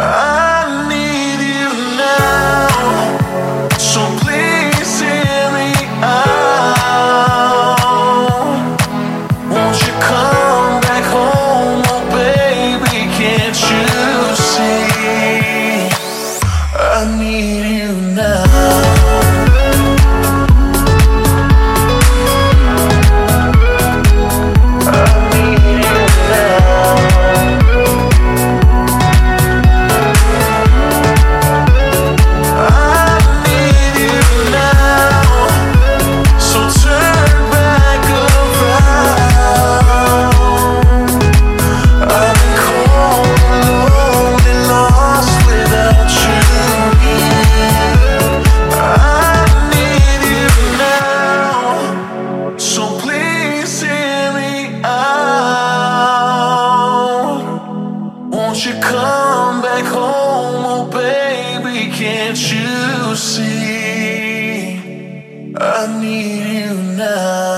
Uh. oh baby, can't you see? I need you now.